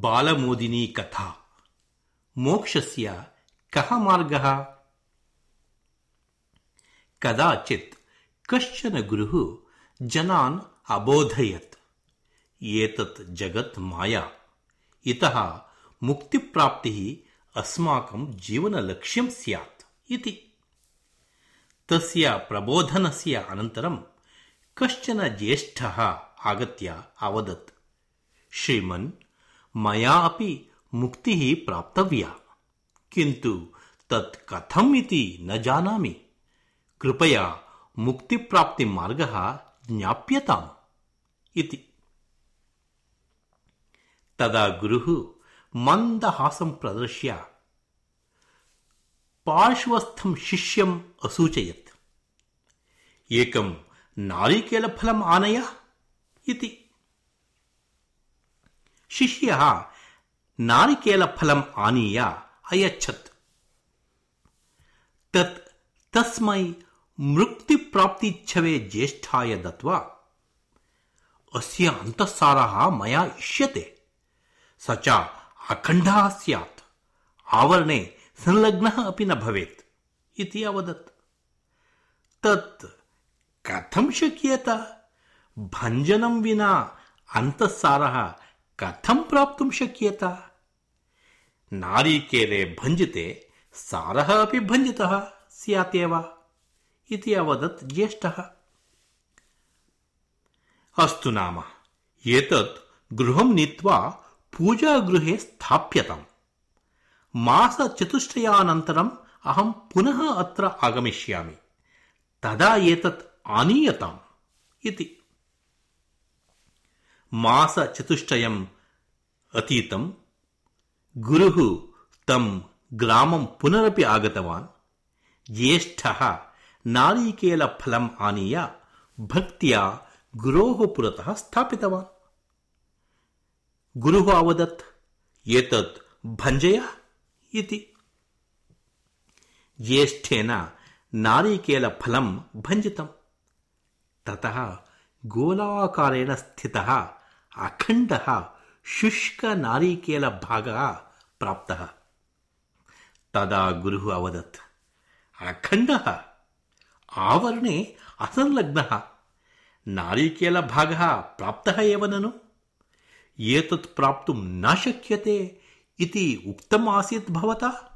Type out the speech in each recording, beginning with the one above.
బాలమోదిని కథ మోక్షస్య కహ మార్గ కదాచిత్ కశ్చన గురు జనాన్ అబోధయత్ ఏతత్ జగత్ మాయా ఇత ముక్తిప్రాప్తి అస్మాకం జీవనలక్ష్యం స్యాత్ ఇది తస్య ప్రబోధనస్య అనంతరం కశ్చన జ్యేష్ఠ ఆగత్య అవదత్ శ్రీమన్ मया अपि मुक्तिः प्राप्तव्या। किन्तु तत् कथम् इति न जानामि। कृपया मुक्तिप्राप्तिमार्गः ज्ञाप्यताम् इति। तदा गुरुः मन्दहासं प्रदर्श्य, पार्श्वस्थं शिष्यम् असूचयत्। एकं नारिकेलफलम् आनय इति। शिष्यः नारिकेलफलम् आनीय अयच्छत् तत् तस्मै मृक्तिप्राप्तिच्छवे ज्येष्ठाय दत्त्वा अस्य अन्तःसारः मया इष्यते स च अखण्डः आवरणे संलग्नः अपि न भवेत् अवदत् तत् कथं शक्येत भञ्जनं विना अन्तःसारः कथं प्राप्तुं शक्येत नारीकेले भञ्जिते सारः अपि भञ्जितः स्यात् एव इति अवदत् ज्येष्ठः अस्तु नाम एतत् गृहं नीत्वा पूजागृहे स्थाप्यताम् मासचतुष्टयानन्तरम् अहं पुनः अत्र आगमिष्यामि तदा एतत् आनीयताम् इति మాస చతుష్టయం అతీతం. గురు తం గ్రామం పునరపి ఆగతవాన్. జ్యేష్ఠ నారీకేల ఫలం ఆనీయ భక్త్యా గురోః పురత స్థాపితవాన్. గురు అవదత్ ఏతత్ భంజయ ఇది జ్యేష్ఠేన నారీకేల ఫలం భంజితం. తత గోళాకారేణ స్థిత ಅಖಂಡ ಶುಷ್ಕ ನಾರಿಕೇಲ ಭಾಗ ಪ್ರಾಪ್ತ. ತದಾ ಗುರು ಅವದತ್. ಅಖಂಡ ಆವರಣೆ ಅಸಂಲಗ್ನ. ನಾರಿಕೇಲ ಭಾಗ ಪ್ರಾಪ್ತ ಏವ ನನು ಏತತ್ ಪ್ರಾಪ್ತು ನ ಶಕ್ಯತೆ ಇತಿ ಉಕ್ತಮ ಆಸೀತ್ ಭವತಾ?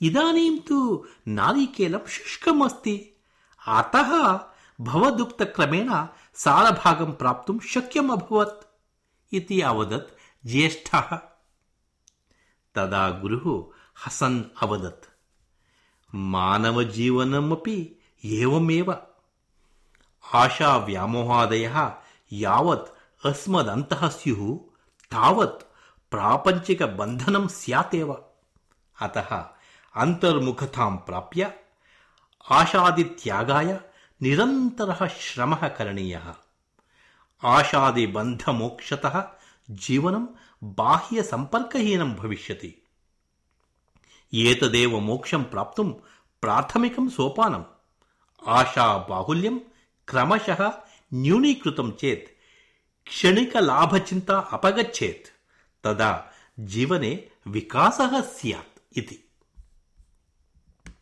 ಇದಾನೀಂ ತು ನಾರಿಕೇಲಂ ಶುಷ್ಕಮಸ್ತಿ. ಅತಃ भवदुक्तक्रमेण सारभागं प्राप्तुं शक्यम् अभवत् इति अवदत् ज्येष्ठः तदा गुरुः हसन् अवदत् मानवजीवनमपि एवमेव आशाव्यामोहादयः यावत् अस्मदन्तः स्युः तावत् प्रापञ्चिकबन्धनं स्यातेव अतः अन्तर्मुखतां प्राप्य आशादित्यागाय निरन्तरः श्रमः करणीयः आशादिबन्धमोक्षतः जीवनं बाह्यसम्पर्कहीनं भविष्यति एतदेव मोक्षं प्राप्तुं प्राथमिकं सोपानम् आशाबाहुल्यं क्रमशः न्यूनीकृतं चेत् क्षणिकलाभचिन्ता अपगच्छेत् तदा जीवने विकासः स्यात् इति